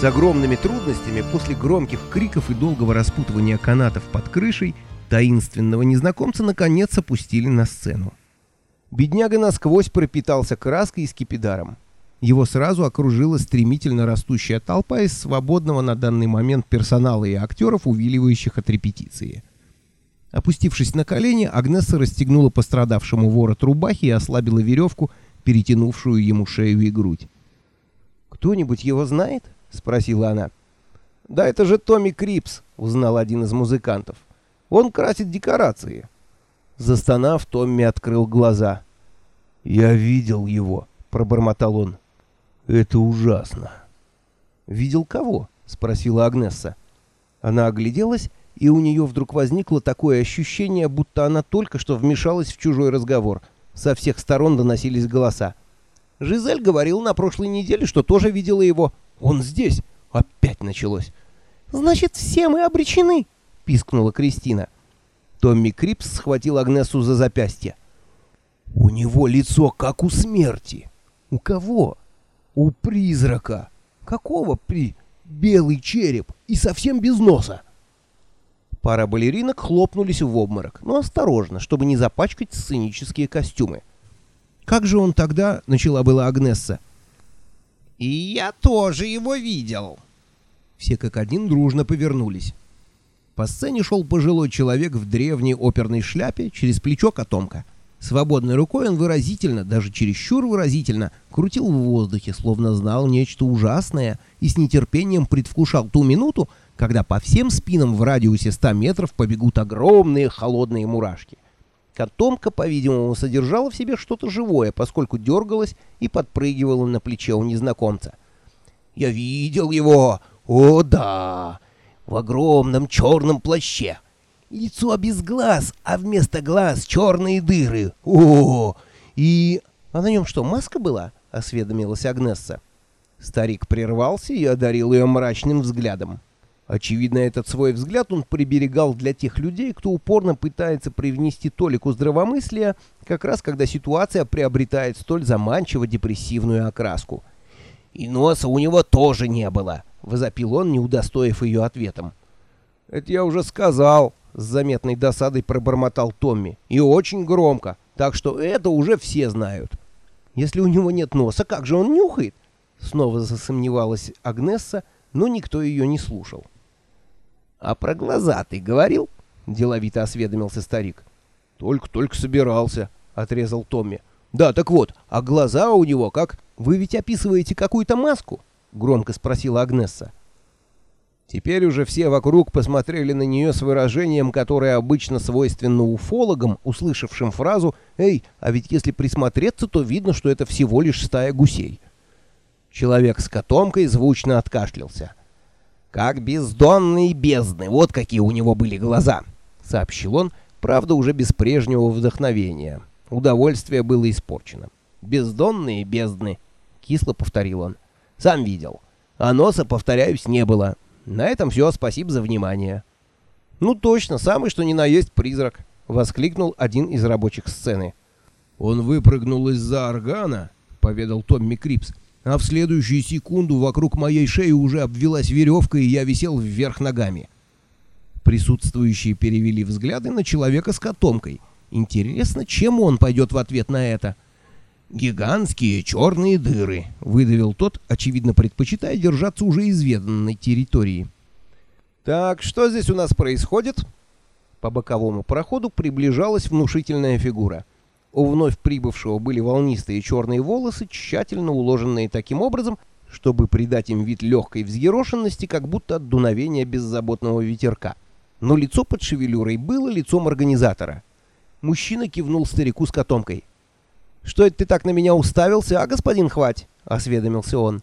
С огромными трудностями после громких криков и долгого распутывания канатов под крышей таинственного незнакомца наконец опустили на сцену. Бедняга насквозь пропитался краской и скипидаром. Его сразу окружила стремительно растущая толпа из свободного на данный момент персонала и актеров, увиливающих от репетиции. Опустившись на колени, Агнесса расстегнула пострадавшему ворот рубахи и ослабила веревку, перетянувшую ему шею и грудь. «Кто-нибудь его знает?» — спросила она. «Да это же Томми Крипс», — узнал один из музыкантов. «Он красит декорации». Застонав, Томми открыл глаза. «Я видел его», — пробормотал он. «Это ужасно». «Видел кого?» — спросила Агнесса. Она огляделась, и у нее вдруг возникло такое ощущение, будто она только что вмешалась в чужой разговор. Со всех сторон доносились голоса. Жизель говорил на прошлой неделе, что тоже видела его. Он здесь. Опять началось. «Значит, все мы обречены!» — пискнула Кристина. Томми Крипс схватил Агнесу за запястье. «У него лицо как у смерти!» «У кого?» «У призрака!» «Какого при...» «Белый череп и совсем без носа!» Пара балеринок хлопнулись в обморок, но осторожно, чтобы не запачкать сценические костюмы. «Как же он тогда?» — начала была Агнесса. «И я тоже его видел!» Все как один дружно повернулись. По сцене шел пожилой человек в древней оперной шляпе через плечо котомка. Свободной рукой он выразительно, даже чересчур выразительно, крутил в воздухе, словно знал нечто ужасное и с нетерпением предвкушал ту минуту, когда по всем спинам в радиусе 100 метров побегут огромные холодные мурашки. Котомка, по-видимому, содержала в себе что-то живое, поскольку дергалась и подпрыгивала на плече у незнакомца. «Я видел его! О, да! В огромном черном плаще! Лицо без глаз, а вместо глаз черные дыры! О! И... А на нем что, маска была?» — осведомилась Агнесса. Старик прервался и одарил ее мрачным взглядом. Очевидно, этот свой взгляд он приберегал для тех людей, кто упорно пытается привнести толику здравомыслия, как раз когда ситуация приобретает столь заманчиво депрессивную окраску. «И носа у него тоже не было», — возопил он, не удостоив ее ответом. «Это я уже сказал», — с заметной досадой пробормотал Томми. «И очень громко, так что это уже все знают». «Если у него нет носа, как же он нюхает?» Снова засомневалась Агнесса, но никто ее не слушал. «А про глаза ты говорил?» — деловито осведомился старик. «Только-только собирался», — отрезал Томми. «Да, так вот, а глаза у него как...» «Вы ведь описываете какую-то маску?» — громко спросила Агнесса. Теперь уже все вокруг посмотрели на нее с выражением, которое обычно свойственно уфологам, услышавшим фразу «Эй, а ведь если присмотреться, то видно, что это всего лишь стая гусей». Человек с котомкой звучно откашлялся. «Как бездонные бездны, вот какие у него были глаза», — сообщил он, правда, уже без прежнего вдохновения. Удовольствие было испорчено. «Бездонные бездны», — кисло повторил он. «Сам видел. А носа, повторяюсь, не было. На этом все, спасибо за внимание». «Ну точно, самый что ни на есть призрак», — воскликнул один из рабочих сцены. «Он выпрыгнул из-за органа», — поведал Томми Крипс а в следующую секунду вокруг моей шеи уже обвелась веревка, и я висел вверх ногами. Присутствующие перевели взгляды на человека с котомкой. Интересно, чем он пойдет в ответ на это? «Гигантские черные дыры», — выдавил тот, очевидно предпочитая держаться уже изведанной территории. «Так, что здесь у нас происходит?» По боковому проходу приближалась внушительная фигура — у вновь прибывшего были волнистые черные волосы, тщательно уложенные таким образом, чтобы придать им вид легкой взъерошенности, как будто от дуновения беззаботного ветерка. Но лицо под шевелюрой было лицом организатора. Мужчина кивнул старику с котомкой. «Что это ты так на меня уставился, а, господин Хвать?» — осведомился он.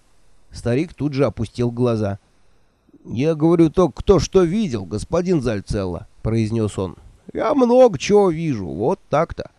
Старик тут же опустил глаза. «Я говорю только, кто что видел, господин Зальцелло», — произнес он. «Я много чего вижу, вот так-то».